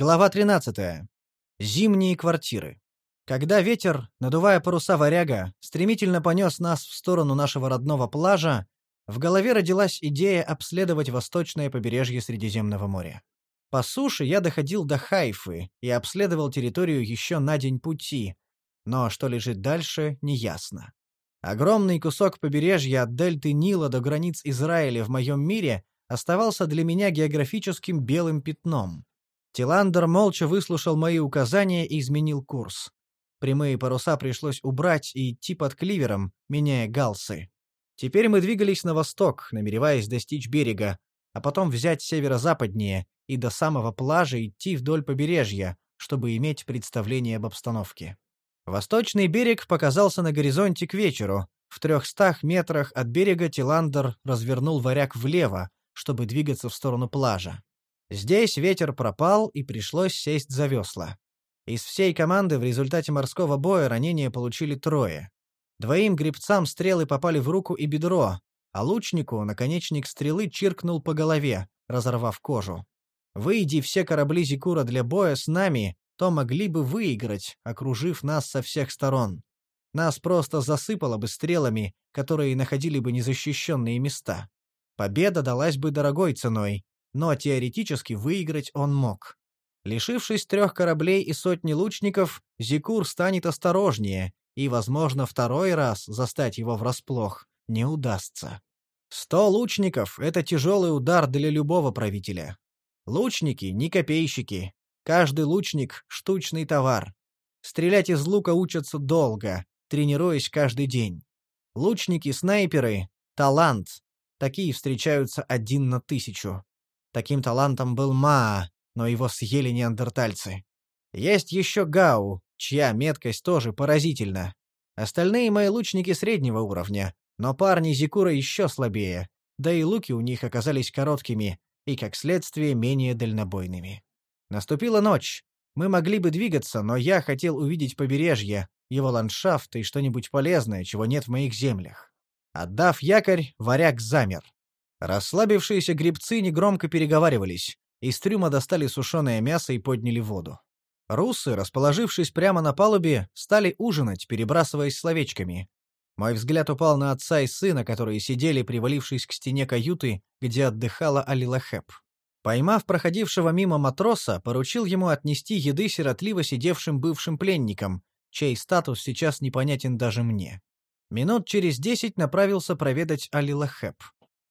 Глава 13. Зимние квартиры. Когда ветер, надувая паруса варяга, стремительно понес нас в сторону нашего родного плажа, в голове родилась идея обследовать восточное побережье Средиземного моря. По суше я доходил до Хайфы и обследовал территорию еще на день пути, но что лежит дальше, неясно. Огромный кусок побережья от дельты Нила до границ Израиля в моем мире оставался для меня географическим белым пятном. Тиландер молча выслушал мои указания и изменил курс. Прямые паруса пришлось убрать и идти под кливером, меняя галсы. Теперь мы двигались на восток, намереваясь достичь берега, а потом взять северо-западнее и до самого плажа идти вдоль побережья, чтобы иметь представление об обстановке. Восточный берег показался на горизонте к вечеру. В трехстах метрах от берега Тиландер развернул варяг влево, чтобы двигаться в сторону плажа. Здесь ветер пропал, и пришлось сесть за весла. Из всей команды в результате морского боя ранения получили трое. Двоим гребцам стрелы попали в руку и бедро, а лучнику наконечник стрелы чиркнул по голове, разорвав кожу. Выйди все корабли Зикура для боя с нами, то могли бы выиграть, окружив нас со всех сторон. Нас просто засыпало бы стрелами, которые находили бы незащищенные места. Победа далась бы дорогой ценой, но теоретически выиграть он мог. Лишившись трех кораблей и сотни лучников, Зикур станет осторожнее, и, возможно, второй раз застать его врасплох не удастся. Сто лучников — это тяжелый удар для любого правителя. Лучники — не копейщики. Каждый лучник — штучный товар. Стрелять из лука учатся долго, тренируясь каждый день. Лучники-снайперы — талант. Такие встречаются один на тысячу. Таким талантом был Маа, но его съели неандертальцы. Есть еще Гау, чья меткость тоже поразительна. Остальные мои лучники среднего уровня, но парни Зикура еще слабее, да и луки у них оказались короткими и, как следствие, менее дальнобойными. Наступила ночь. Мы могли бы двигаться, но я хотел увидеть побережье, его ландшафт и что-нибудь полезное, чего нет в моих землях. Отдав якорь, варяг замер. Расслабившиеся гребцы негромко переговаривались. Из трюма достали сушеное мясо и подняли воду. Русы, расположившись прямо на палубе, стали ужинать, перебрасываясь словечками. Мой взгляд упал на отца и сына, которые сидели, привалившись к стене каюты, где отдыхала Алилахеп. Поймав проходившего мимо матроса, поручил ему отнести еды сиротливо сидевшим бывшим пленникам, чей статус сейчас непонятен даже мне. Минут через десять направился проведать Алилахеп.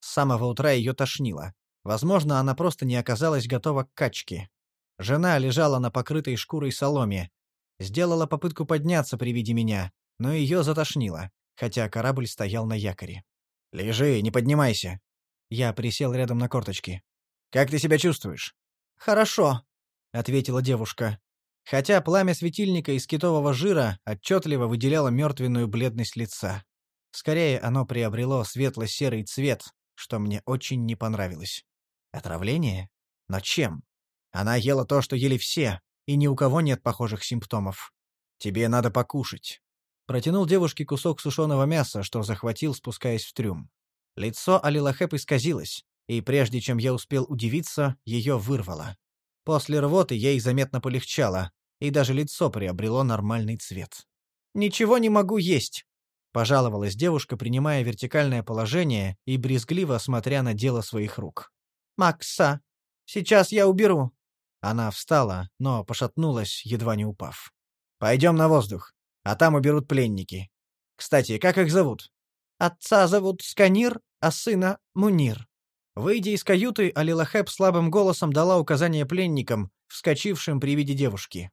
С самого утра ее тошнило. Возможно, она просто не оказалась готова к качке. Жена лежала на покрытой шкурой соломе. Сделала попытку подняться при виде меня, но ее затошнило, хотя корабль стоял на якоре. «Лежи, не поднимайся». Я присел рядом на корточки. «Как ты себя чувствуешь?» «Хорошо», — ответила девушка. Хотя пламя светильника из китового жира отчетливо выделяло мертвенную бледность лица. Скорее, оно приобрело светло-серый цвет, что мне очень не понравилось. Отравление? Но чем? Она ела то, что ели все, и ни у кого нет похожих симптомов. Тебе надо покушать. Протянул девушке кусок сушеного мяса, что захватил, спускаясь в трюм. Лицо Алилахеп исказилось, и прежде чем я успел удивиться, ее вырвало. После рвоты ей заметно полегчало, и даже лицо приобрело нормальный цвет. «Ничего не могу есть», — пожаловалась девушка, принимая вертикальное положение и брезгливо смотря на дело своих рук. «Макса, сейчас я уберу». Она встала, но пошатнулась, едва не упав. «Пойдем на воздух, а там уберут пленники. Кстати, как их зовут?» «Отца зовут Сканир, а сына — Мунир». Выйдя из каюты, Алилахеп слабым голосом дала указание пленникам, вскочившим при виде девушки.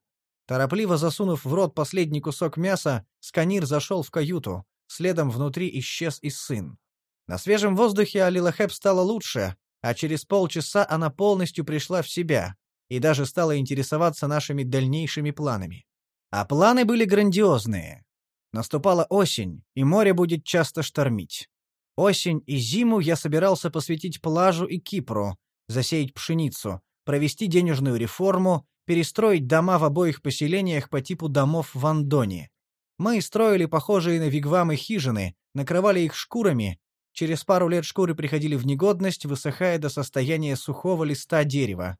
Торопливо засунув в рот последний кусок мяса, Сканир зашел в каюту, следом внутри исчез и сын. На свежем воздухе Алилахеп стало лучше, а через полчаса она полностью пришла в себя и даже стала интересоваться нашими дальнейшими планами. А планы были грандиозные. Наступала осень, и море будет часто штормить. Осень и зиму я собирался посвятить плажу и Кипру, засеять пшеницу, провести денежную реформу перестроить дома в обоих поселениях по типу домов в Андоне. Мы строили похожие на вигвамы хижины, накрывали их шкурами. Через пару лет шкуры приходили в негодность, высыхая до состояния сухого листа дерева.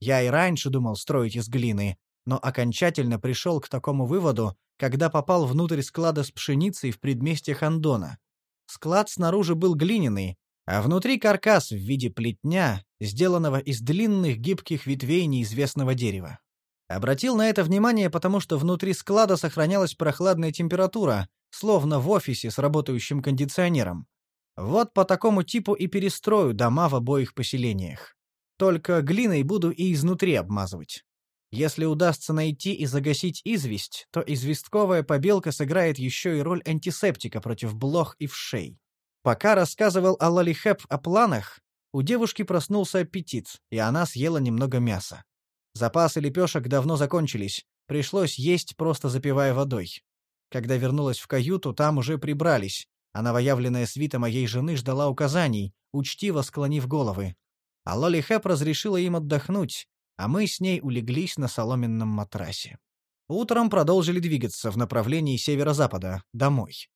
Я и раньше думал строить из глины, но окончательно пришел к такому выводу, когда попал внутрь склада с пшеницей в предместьях Андона. Склад снаружи был глиняный, а внутри каркас в виде плетня, сделанного из длинных гибких ветвей неизвестного дерева. Обратил на это внимание, потому что внутри склада сохранялась прохладная температура, словно в офисе с работающим кондиционером. Вот по такому типу и перестрою дома в обоих поселениях. Только глиной буду и изнутри обмазывать. Если удастся найти и загасить известь, то известковая побелка сыграет еще и роль антисептика против блох и вшей. Пока рассказывал Алалихеп о планах, у девушки проснулся аппетит, и она съела немного мяса. Запасы лепешек давно закончились, пришлось есть, просто запивая водой. Когда вернулась в каюту, там уже прибрались, а новоявленная свита моей жены ждала указаний, учтиво склонив головы. А Лоли разрешила им отдохнуть, а мы с ней улеглись на соломенном матрасе. Утром продолжили двигаться в направлении северо-запада, домой.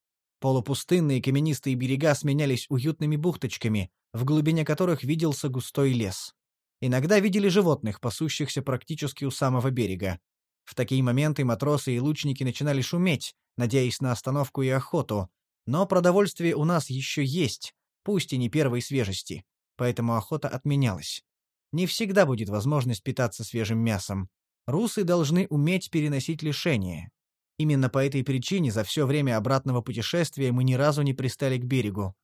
Полупустынные каменистые берега сменялись уютными бухточками, в глубине которых виделся густой лес. Иногда видели животных, пасущихся практически у самого берега. В такие моменты матросы и лучники начинали шуметь, надеясь на остановку и охоту, но продовольствие у нас еще есть, пусть и не первой свежести, поэтому охота отменялась. Не всегда будет возможность питаться свежим мясом. Русы должны уметь переносить лишения. Именно по этой причине за все время обратного путешествия мы ни разу не пристали к берегу.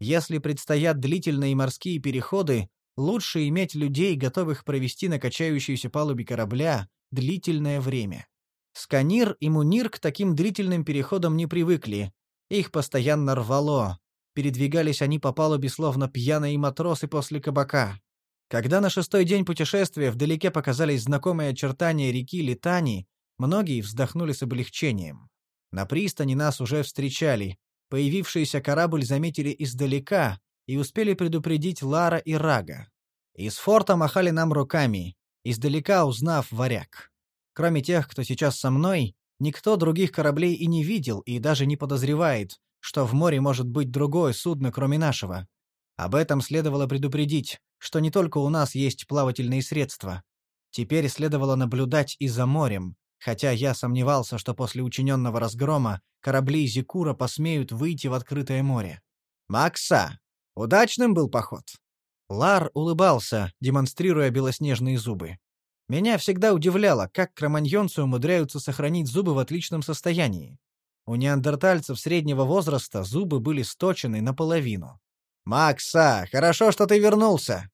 Если предстоят длительные морские переходы, лучше иметь людей, готовых провести на качающейся палубе корабля длительное время. Сканир и Мунир к таким длительным переходам не привыкли. Их постоянно рвало. Передвигались они по палубе словно пьяные матросы после кабака. Когда на шестой день путешествия вдалеке показались знакомые очертания реки Литани, многие вздохнули с облегчением. На пристани нас уже встречали. Появившийся корабль заметили издалека и успели предупредить Лара и Рага. Из форта махали нам руками, издалека узнав варяг. Кроме тех, кто сейчас со мной, никто других кораблей и не видел и даже не подозревает, что в море может быть другое судно, кроме нашего. Об этом следовало предупредить, что не только у нас есть плавательные средства. Теперь следовало наблюдать и за морем, хотя я сомневался, что после учиненного разгрома корабли Зикура посмеют выйти в открытое море. «Макса! Удачным был поход!» Лар улыбался, демонстрируя белоснежные зубы. Меня всегда удивляло, как кроманьонцы умудряются сохранить зубы в отличном состоянии. У неандертальцев среднего возраста зубы были сточены наполовину. «Макса, хорошо, что ты вернулся!»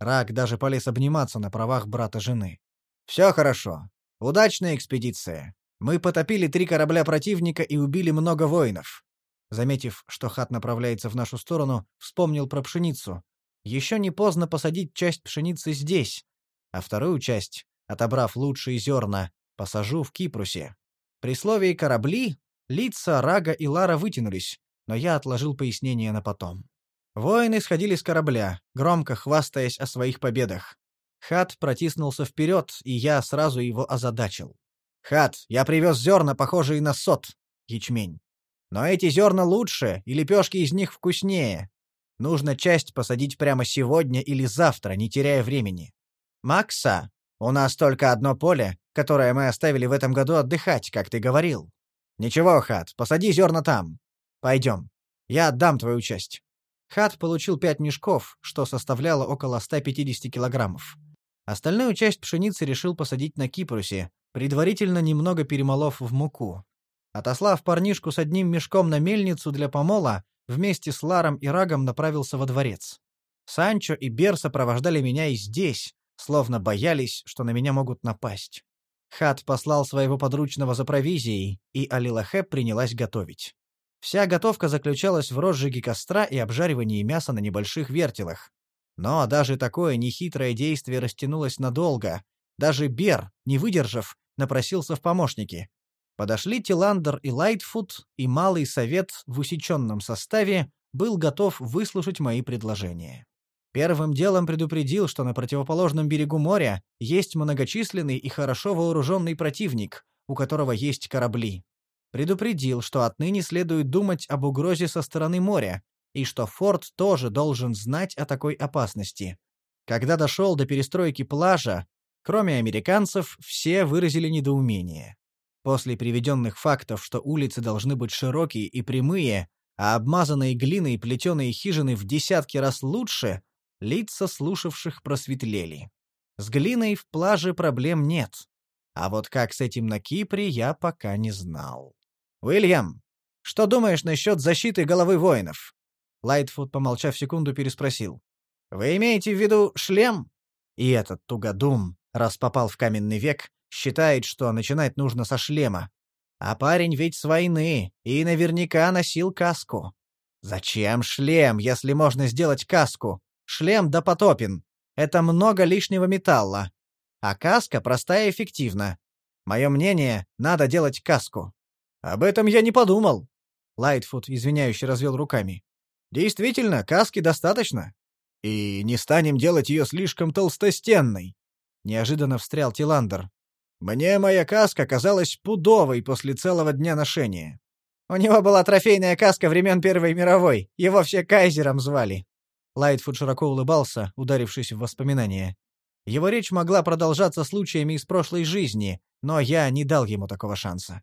Рак даже полез обниматься на правах брата жены. «Все хорошо. Удачная экспедиция. Мы потопили три корабля противника и убили много воинов». Заметив, что хат направляется в нашу сторону, вспомнил про пшеницу. Еще не поздно посадить часть пшеницы здесь, а вторую часть, отобрав лучшие зерна, посажу в Кипрусе. При слове «корабли» лица Рага и Лара вытянулись, но я отложил пояснение на потом. Воины сходили с корабля, громко хвастаясь о своих победах. Хат протиснулся вперед, и я сразу его озадачил. «Хат, я привез зерна, похожие на сот, ячмень. Но эти зерна лучше, и лепешки из них вкуснее. Нужно часть посадить прямо сегодня или завтра, не теряя времени. Макса, у нас только одно поле, которое мы оставили в этом году отдыхать, как ты говорил. Ничего, Хат, посади зерна там. Пойдем. Я отдам твою часть. Хат получил пять мешков, что составляло около 150 килограммов. Остальную часть пшеницы решил посадить на Кипрусе, предварительно немного перемолов в муку. Отослав парнишку с одним мешком на мельницу для помола, вместе с Ларом и Рагом направился во дворец. Санчо и Бер сопровождали меня и здесь, словно боялись, что на меня могут напасть. Хат послал своего подручного за провизией, и Алилахе принялась готовить. Вся готовка заключалась в розжиге костра и обжаривании мяса на небольших вертелах. Но даже такое нехитрое действие растянулось надолго. Даже Бер, не выдержав, напросился в помощники. Подошли Тиландер и Лайтфуд, и Малый Совет в усеченном составе был готов выслушать мои предложения. Первым делом предупредил, что на противоположном берегу моря есть многочисленный и хорошо вооруженный противник, у которого есть корабли. Предупредил, что отныне следует думать об угрозе со стороны моря, и что форт тоже должен знать о такой опасности. Когда дошел до перестройки плажа, Кроме американцев, все выразили недоумение. После приведенных фактов, что улицы должны быть широкие и прямые, а обмазанные глиной плетеные хижины в десятки раз лучше, лица слушавших просветлели. С глиной в плаже проблем нет. А вот как с этим на Кипре, я пока не знал. «Уильям, что думаешь насчет защиты головы воинов?» Лайтфуд, помолчав секунду, переспросил. «Вы имеете в виду шлем?» И этот тугодум, раз попал в каменный век, считает, что начинать нужно со шлема. А парень ведь с войны и наверняка носил каску. Зачем шлем, если можно сделать каску? Шлем допотопен. Это много лишнего металла. А каска простая и эффективна. Мое мнение, надо делать каску. Об этом я не подумал. Лайтфуд извиняюще развел руками. Действительно, каски достаточно. И не станем делать ее слишком толстостенной. Неожиданно встрял Тиландер. Мне моя каска казалась пудовой после целого дня ношения. У него была трофейная каска времен Первой мировой. Его все кайзером звали. Лайтфуд широко улыбался, ударившись в воспоминания. Его речь могла продолжаться случаями из прошлой жизни, но я не дал ему такого шанса.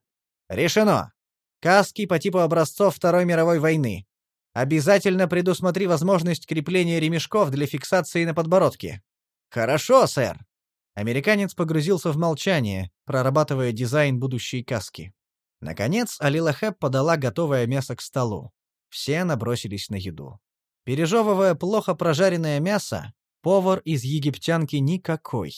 Решено. Каски по типу образцов Второй мировой войны. Обязательно предусмотри возможность крепления ремешков для фиксации на подбородке. Хорошо, сэр. Американец погрузился в молчание, прорабатывая дизайн будущей каски. Наконец, Алила Хэп подала готовое мясо к столу. Все набросились на еду. Пережевывая плохо прожаренное мясо, повар из египтянки никакой.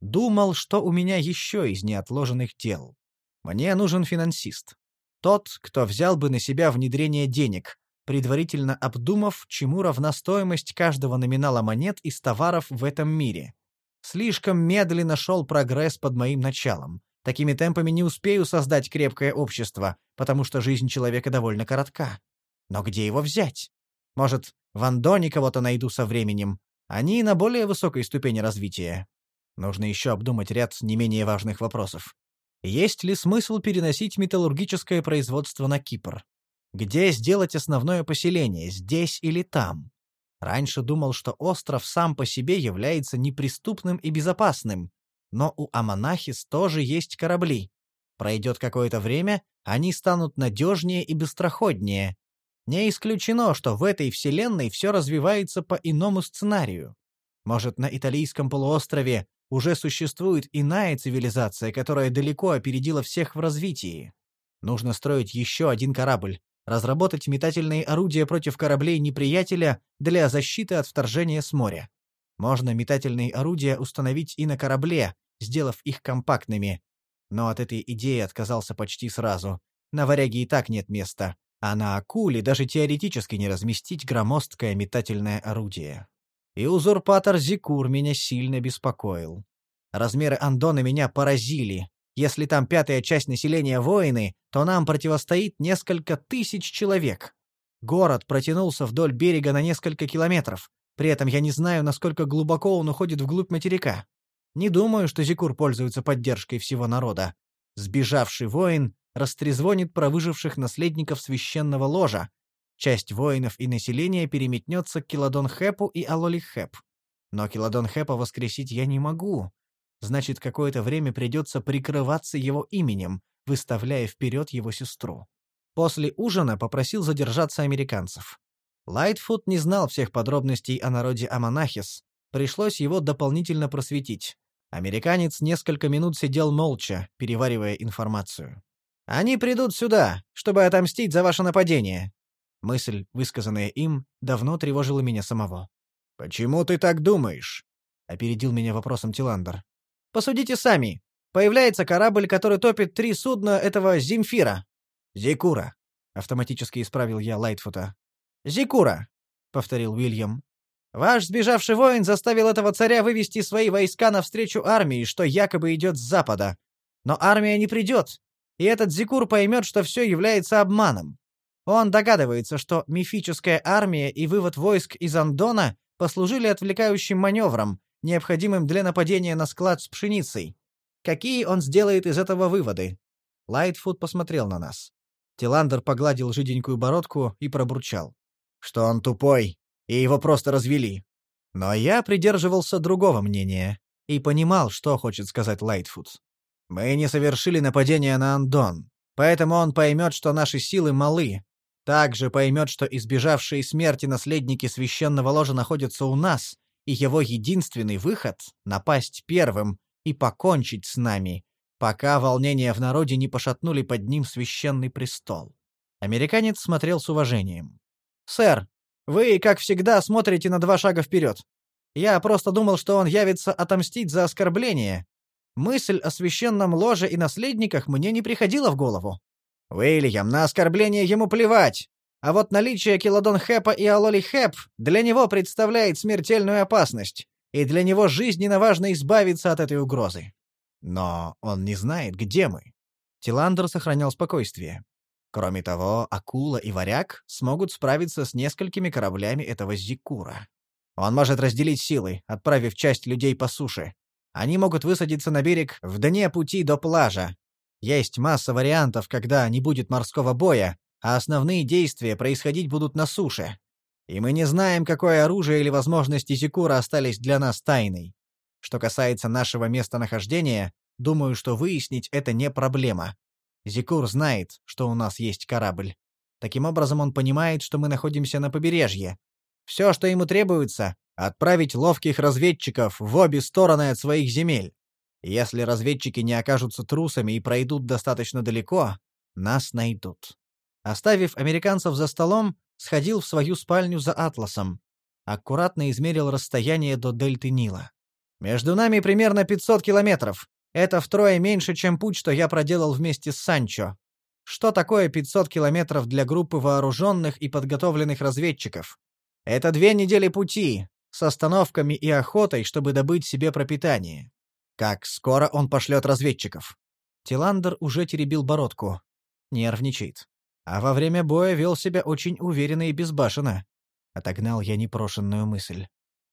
Думал, что у меня еще из неотложенных дел. Мне нужен финансист. Тот, кто взял бы на себя внедрение денег, предварительно обдумав, чему равна стоимость каждого номинала монет из товаров в этом мире. Слишком медленно шел прогресс под моим началом. Такими темпами не успею создать крепкое общество, потому что жизнь человека довольно коротка. Но где его взять? Может, в Андоне кого-то найду со временем. Они на более высокой ступени развития. Нужно еще обдумать ряд не менее важных вопросов. Есть ли смысл переносить металлургическое производство на Кипр? Где сделать основное поселение, здесь или там? Раньше думал, что остров сам по себе является неприступным и безопасным, но у Аманахис тоже есть корабли. Пройдет какое-то время, они станут надежнее и быстроходнее. Не исключено, что в этой вселенной все развивается по иному сценарию. Может, на Италийском полуострове уже существует иная цивилизация, которая далеко опередила всех в развитии. Нужно строить еще один корабль, разработать метательные орудия против кораблей неприятеля для защиты от вторжения с моря. Можно метательные орудия установить и на корабле, сделав их компактными. Но от этой идеи отказался почти сразу. На варяге и так нет места, а на акуле даже теоретически не разместить громоздкое метательное орудие. И узурпатор Зикур меня сильно беспокоил. Размеры Андона меня поразили, если там пятая часть населения воины, то нам противостоит несколько тысяч человек. Город протянулся вдоль берега на несколько километров. При этом я не знаю, насколько глубоко он уходит вглубь материка. Не думаю, что Зикур пользуется поддержкой всего народа. Сбежавший воин растрезвонит про выживших наследников священного ложа. Часть воинов и населения переметнется к Киладон-Хэпу и Алоли-Хэп. Но Киладон-Хэпа воскресить я не могу, значит, какое-то время придется прикрываться его именем, выставляя вперед его сестру. После ужина попросил задержаться американцев. Лайтфуд не знал всех подробностей о народе Аманахис, пришлось его дополнительно просветить. Американец несколько минут сидел молча, переваривая информацию. «Они придут сюда, чтобы отомстить за ваше нападение». Мысль, высказанная им, давно тревожила меня самого. «Почему ты так думаешь?» — опередил меня вопросом Тиландер. Посудите сами. Появляется корабль, который топит три судна этого Зимфира. Зикура. Автоматически исправил я Лайтфута. Зикура, повторил Уильям. Ваш сбежавший воин заставил этого царя вывести свои войска навстречу армии, что якобы идет с запада. Но армия не придет, и этот Зикур поймет, что все является обманом. Он догадывается, что мифическая армия и вывод войск из Андона послужили отвлекающим маневром, необходимым для нападения на склад с пшеницей. Какие он сделает из этого выводы? Лайтфуд посмотрел на нас. Тиландер погладил жиденькую бородку и пробурчал. Что он тупой, и его просто развели. Но я придерживался другого мнения. и понимал, что хочет сказать Лайтфуд. «Мы не совершили нападение на Андон, поэтому он поймет, что наши силы малы. Также поймет, что избежавшие смерти наследники священного ложа находятся у нас, и его единственный выход — напасть первым и покончить с нами, пока волнения в народе не пошатнули под ним священный престол». Американец смотрел с уважением. «Сэр, вы, как всегда, смотрите на два шага вперед. Я просто думал, что он явится отомстить за оскорбление. Мысль о священном ложе и наследниках мне не приходила в голову. Уильям, на оскорбление ему плевать. А вот наличие Келадон Хэпа и Алоли Хэп для него представляет смертельную опасность, и для него жизненно важно избавиться от этой угрозы. Но он не знает, где мы. Тиландер сохранял спокойствие. Кроме того, Акула и Варяг смогут справиться с несколькими кораблями этого Зикура. Он может разделить силы, отправив часть людей по суше. Они могут высадиться на берег в дне пути до плажа. Есть масса вариантов, когда не будет морского боя, а основные действия происходить будут на суше. И мы не знаем, какое оружие или возможности Зикура остались для нас тайной. Что касается нашего местонахождения, думаю, что выяснить это не проблема. Зикур знает, что у нас есть корабль. Таким образом, он понимает, что мы находимся на побережье. Все, что ему требуется — отправить ловких разведчиков в обе стороны от своих земель. Если разведчики не окажутся трусами и пройдут достаточно далеко, нас найдут. Оставив американцев за столом, сходил в свою спальню за атласом. Аккуратно измерил расстояние до дельты Нила. Между нами примерно 500 километров. Это втрое меньше, чем путь, что я проделал вместе с Санчо. Что такое 500 километров для группы вооруженных и подготовленных разведчиков? Это две недели пути, с остановками и охотой, чтобы добыть себе пропитание. Как скоро он пошлет разведчиков? Тиландер уже теребил бородку. Нервничает. А во время боя вел себя очень уверенно и безбашенно. Отогнал я непрошенную мысль.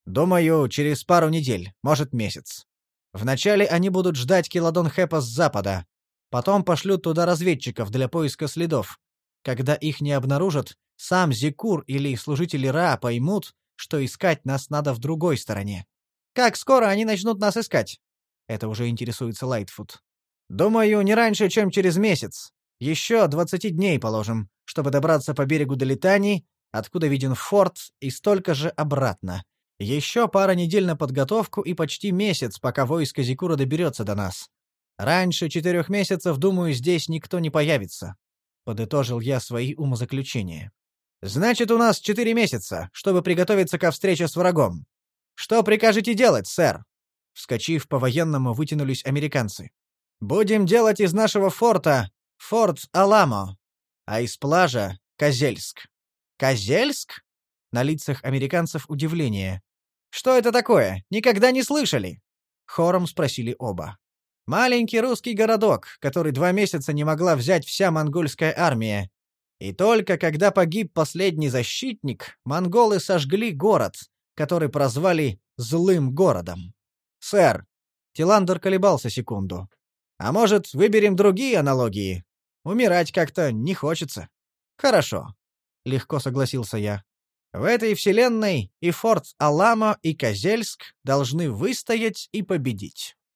Думаю, через пару недель, может, месяц. Вначале они будут ждать Киладон Хэпа с запада. Потом пошлют туда разведчиков для поиска следов. Когда их не обнаружат, сам Зикур или служители Ра поймут, что искать нас надо в другой стороне. Как скоро они начнут нас искать? Это уже интересуется Лайтфуд. Думаю, не раньше, чем через месяц. Еще двадцати дней положим, чтобы добраться по берегу до Литани, откуда виден форт, и столько же обратно. Еще пара недель на подготовку и почти месяц, пока войско Зикура доберется до нас. Раньше четырех месяцев, думаю, здесь никто не появится. Подытожил я свои умозаключения. Значит, у нас четыре месяца, чтобы приготовиться ко встрече с врагом. Что прикажете делать, сэр? Вскочив по-военному, вытянулись американцы. Будем делать из нашего форта форт Аламо, а из плажа — Козельск. Козельск? На лицах американцев удивление. Что это такое? Никогда не слышали?» Хором спросили оба. «Маленький русский городок, который два месяца не могла взять вся монгольская армия. И только когда погиб последний защитник, монголы сожгли город, который прозвали «злым городом». «Сэр», — Тиландер колебался секунду, «а может, выберем другие аналогии? Умирать как-то не хочется». «Хорошо», — легко согласился я. В этой вселенной и форт Аламо, и Козельск должны выстоять и победить.